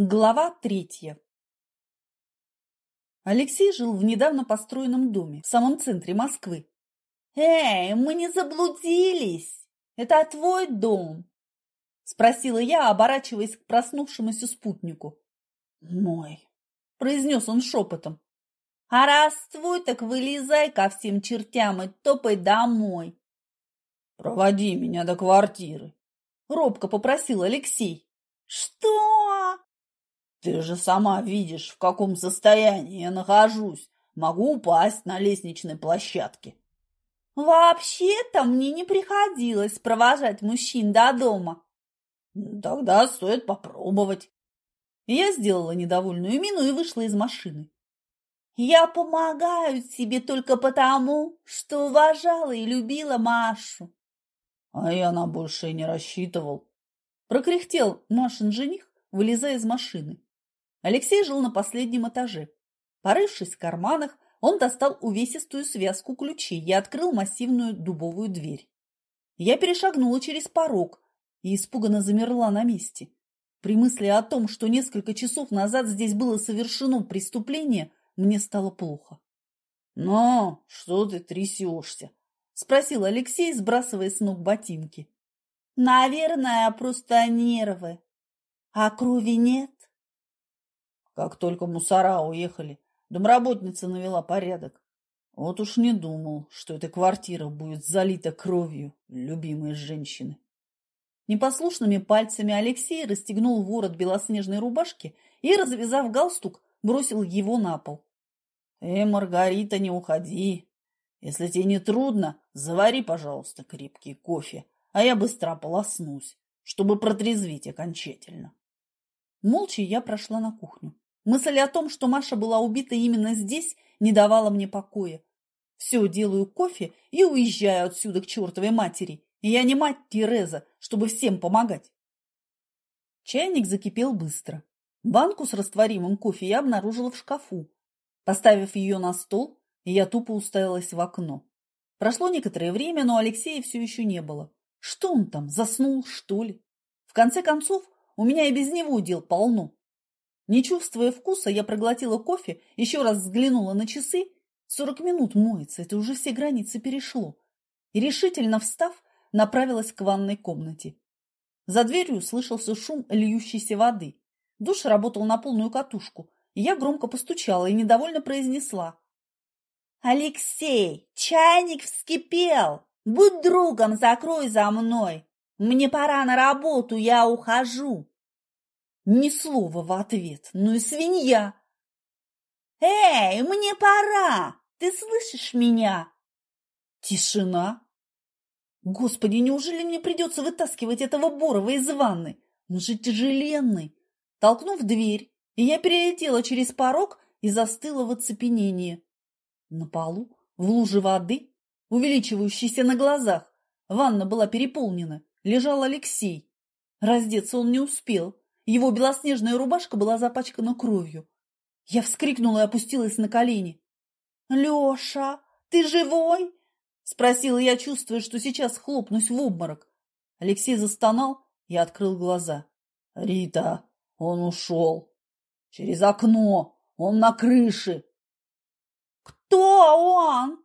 Глава третья Алексей жил в недавно построенном доме в самом центре Москвы. «Эй, мы не заблудились! Это твой дом?» – спросила я, оборачиваясь к проснувшемуся спутнику. «Мой», – произнес он шепотом. «А раз твой, так вылезай ко всем чертям и топай домой». «Проводи меня до квартиры», – робко попросил Алексей. «Что?» Ты же сама видишь, в каком состоянии я нахожусь. Могу упасть на лестничной площадке. Вообще-то мне не приходилось провожать мужчин до дома. Тогда стоит попробовать. Я сделала недовольную мину и вышла из машины. Я помогаю тебе только потому, что уважала и любила Машу. А я на больше и не рассчитывал. Прокряхтел Машин жених, вылезая из машины. Алексей жил на последнем этаже. Порывшись в карманах, он достал увесистую связку ключей и открыл массивную дубовую дверь. Я перешагнула через порог и испуганно замерла на месте. При мысли о том, что несколько часов назад здесь было совершено преступление, мне стало плохо. «Но что ты трясешься?» – спросил Алексей, сбрасывая с ног ботинки. «Наверное, просто нервы. А крови нет?» Как только мусора уехали, домработница навела порядок. Вот уж не думал, что эта квартира будет залита кровью любимой женщины. Непослушными пальцами Алексей расстегнул ворот белоснежной рубашки и, развязав галстук, бросил его на пол. — Эй, Маргарита, не уходи. Если тебе не трудно, завари, пожалуйста, крепкий кофе, а я быстро ополоснусь, чтобы протрезветь окончательно. Молча я прошла на кухню. Мысль о том, что Маша была убита именно здесь, не давала мне покоя. Все, делаю кофе и уезжаю отсюда к чертовой матери. И я не мать Тереза, чтобы всем помогать. Чайник закипел быстро. Банку с растворимым кофе я обнаружила в шкафу. Поставив ее на стол, я тупо уставилась в окно. Прошло некоторое время, но Алексея все еще не было. Что он там, заснул, что ли? В конце концов, у меня и без него дел полно. Не чувствуя вкуса, я проглотила кофе, еще раз взглянула на часы. Сорок минут моется, это уже все границы перешло. И решительно встав, направилась к ванной комнате. За дверью слышался шум льющейся воды. Душ работал на полную катушку, и я громко постучала и недовольно произнесла. «Алексей, чайник вскипел! Будь другом, закрой за мной! Мне пора на работу, я ухожу!» Ни слова в ответ. Ну и свинья. «Эй, мне пора! Ты слышишь меня?» Тишина. Господи, неужели мне придется вытаскивать этого Борова из ванны? Он же тяжеленный. Толкнув дверь, я перелетела через порог и застыла в оцепенении. На полу, в луже воды, увеличивающейся на глазах, ванна была переполнена, лежал Алексей. Раздеться он не успел. Его белоснежная рубашка была запачкана кровью. Я вскрикнула и опустилась на колени. «Леша, ты живой?» – спросила я, чувствуя, что сейчас хлопнусь в обморок. Алексей застонал и открыл глаза. «Рита, он ушел. Через окно. Он на крыше». «Кто он?»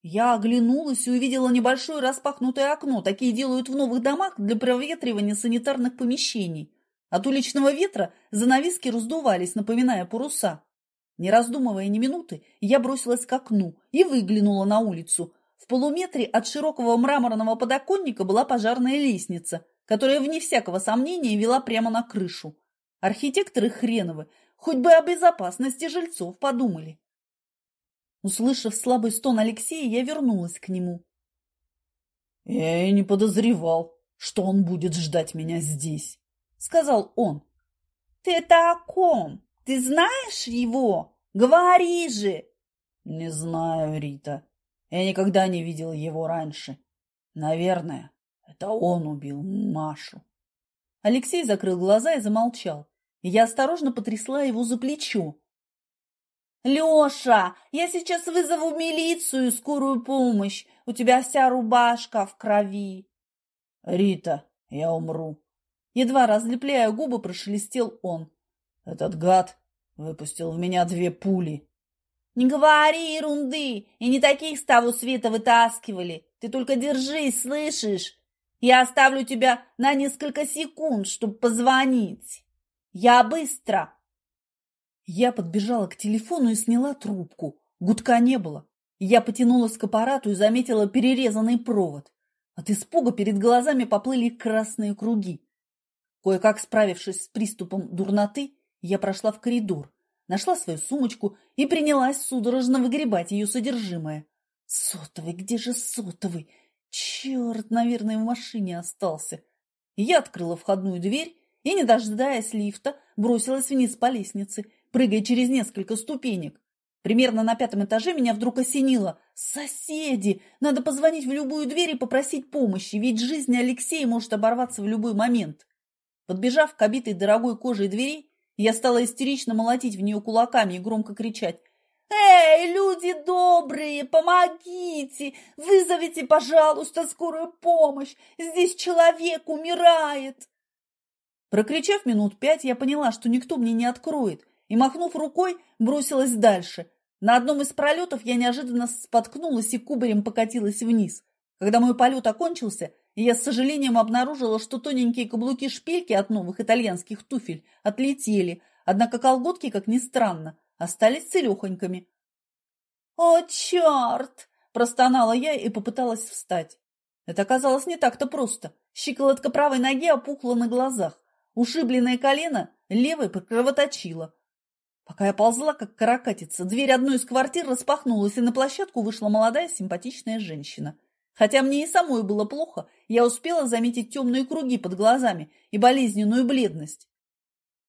Я оглянулась и увидела небольшое распахнутое окно. Такие делают в новых домах для проветривания санитарных помещений. От уличного ветра занавески раздувались, напоминая паруса. Не раздумывая ни минуты, я бросилась к окну и выглянула на улицу. В полуметре от широкого мраморного подоконника была пожарная лестница, которая, вне всякого сомнения, вела прямо на крышу. Архитекторы хреновы, хоть бы о безопасности жильцов подумали. Услышав слабый стон Алексея, я вернулась к нему. Я и не подозревал, что он будет ждать меня здесь сказал он. Ты это о ком? Ты знаешь его? Говори же. Не знаю, Рита. Я никогда не видел его раньше. Наверное, это он убил Машу. Алексей закрыл глаза и замолчал. я осторожно потрясла его за плечо. «Леша, я сейчас вызову милицию и скорую помощь. У тебя вся рубашка в крови». «Рита, я умру. Едва разлепляя губы, прошелестел он. Этот гад выпустил в меня две пули. Не говори ерунды, и не таких с того света вытаскивали. Ты только держись, слышишь? Я оставлю тебя на несколько секунд, чтобы позвонить. Я быстро. Я подбежала к телефону и сняла трубку. Гудка не было. Я потянулась к аппарату и заметила перерезанный провод. От испуга перед глазами поплыли красные круги. Кое-как справившись с приступом дурноты, я прошла в коридор, нашла свою сумочку и принялась судорожно выгребать ее содержимое. Сотовый, где же сотовый? Черт, наверное, в машине остался. Я открыла входную дверь и, не дожидаясь лифта, бросилась вниз по лестнице, прыгая через несколько ступенек. Примерно на пятом этаже меня вдруг осенило. «Соседи! Надо позвонить в любую дверь и попросить помощи, ведь жизнь Алексея может оборваться в любой момент». Подбежав к обитой дорогой кожей двери, я стала истерично молотить в нее кулаками и громко кричать. «Эй, люди добрые, помогите! Вызовите, пожалуйста, скорую помощь! Здесь человек умирает!» Прокричав минут пять, я поняла, что никто мне не откроет, и, махнув рукой, бросилась дальше. На одном из пролетов я неожиданно споткнулась и кубарем покатилась вниз. Когда мой полет окончился, я с сожалением обнаружила, что тоненькие каблуки-шпильки от новых итальянских туфель отлетели, однако колготки, как ни странно, остались целехонькими. «О, черт!» – простонала я и попыталась встать. Это оказалось не так-то просто. Щиколотка правой ноги опухла на глазах. Ушибленное колено левой покровоточило. Пока я ползла, как каракатица, дверь одной из квартир распахнулась, и на площадку вышла молодая симпатичная женщина. Хотя мне и самой было плохо, я успела заметить темные круги под глазами и болезненную бледность.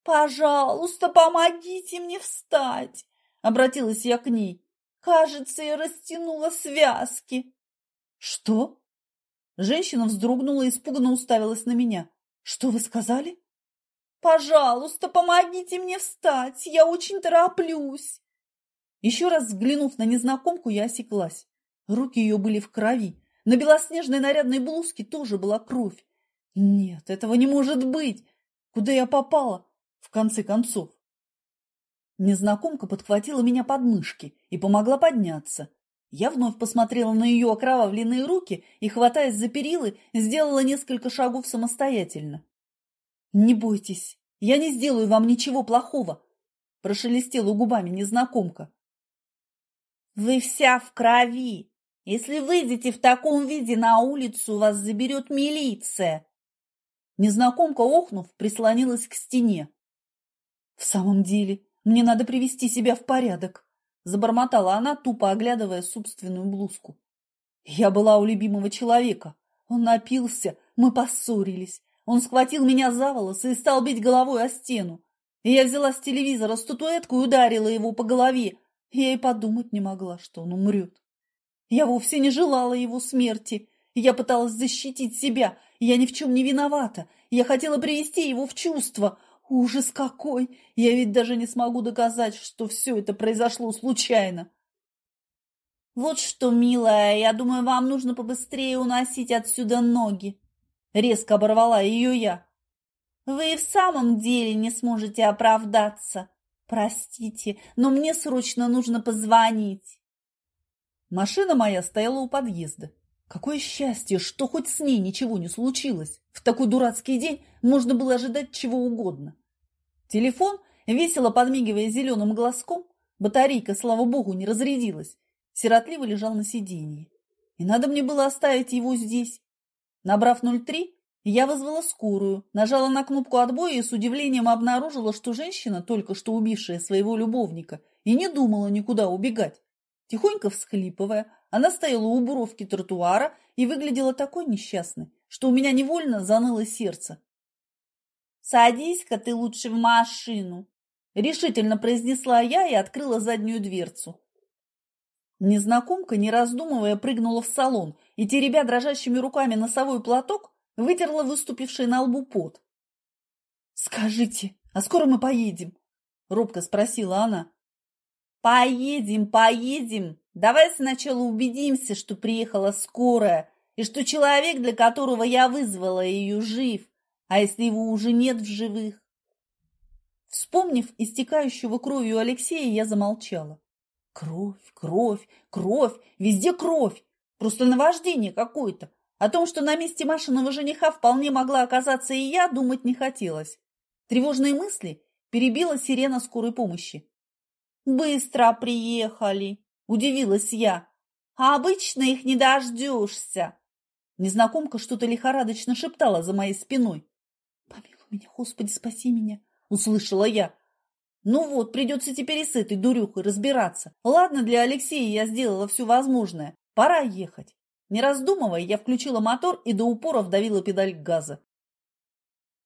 «Пожалуйста, помогите мне встать!» — обратилась я к ней. «Кажется, я растянула связки». «Что?» Женщина вздрогнула и испуганно уставилась на меня. «Что вы сказали?» Пожалуйста, помогите мне встать, я очень тороплюсь. Еще раз взглянув на незнакомку, я осеклась. Руки ее были в крови. На белоснежной нарядной блузке тоже была кровь. Нет, этого не может быть. Куда я попала, в конце концов? Незнакомка подхватила меня под мышки и помогла подняться. Я вновь посмотрела на ее окровавленные руки и, хватаясь за перилы, сделала несколько шагов самостоятельно. «Не бойтесь, я не сделаю вам ничего плохого», – прошелестела губами незнакомка. «Вы вся в крови. Если выйдете в таком виде на улицу, вас заберет милиция». Незнакомка, охнув, прислонилась к стене. «В самом деле, мне надо привести себя в порядок», – забормотала она, тупо оглядывая собственную блузку. «Я была у любимого человека. Он напился, мы поссорились. Он схватил меня за волосы и стал бить головой о стену. И я взяла с телевизора статуэтку и ударила его по голове. Я и подумать не могла, что он умрет. Я вовсе не желала его смерти. Я пыталась защитить себя. Я ни в чем не виновата. Я хотела привести его в чувство. Ужас какой! Я ведь даже не смогу доказать, что все это произошло случайно. Вот что, милая, я думаю, вам нужно побыстрее уносить отсюда ноги. Резко оборвала ее я. Вы и в самом деле не сможете оправдаться. Простите, но мне срочно нужно позвонить. Машина моя стояла у подъезда. Какое счастье, что хоть с ней ничего не случилось. В такой дурацкий день можно было ожидать чего угодно. Телефон, весело подмигивая зеленым глазком, батарейка, слава богу, не разрядилась, сиротливо лежал на сиденье. И надо мне было оставить его здесь. Набрав 03, я вызвала скорую, нажала на кнопку отбоя и с удивлением обнаружила, что женщина, только что убившая своего любовника, и не думала никуда убегать. Тихонько всхлипывая, она стояла у буровки тротуара и выглядела такой несчастной, что у меня невольно заныло сердце. «Садись-ка ты лучше в машину», — решительно произнесла я и открыла заднюю дверцу. Незнакомка, не раздумывая, прыгнула в салон и, теребя дрожащими руками носовой платок, вытерла выступивший на лбу пот. «Скажите, а скоро мы поедем?» – робко спросила она. «Поедем, поедем. Давай сначала убедимся, что приехала скорая, и что человек, для которого я вызвала ее, жив, а если его уже нет в живых?» «В Вспомнив истекающего кровью Алексея, я замолчала. Кровь, кровь, кровь, везде кровь. Просто наваждение какое-то. О том, что на месте Машиного жениха вполне могла оказаться и я, думать не хотелось. Тревожные мысли перебила сирена скорой помощи. «Быстро приехали!» – удивилась я. «А обычно их не дождешься!» Незнакомка что-то лихорадочно шептала за моей спиной. «Помилуй меня, Господи, спаси меня!» – услышала я. «Ну вот, придется теперь и с этой дурюхой разбираться. Ладно, для Алексея я сделала все возможное. Пора ехать». Не раздумывая, я включила мотор и до упора вдавила педаль газа.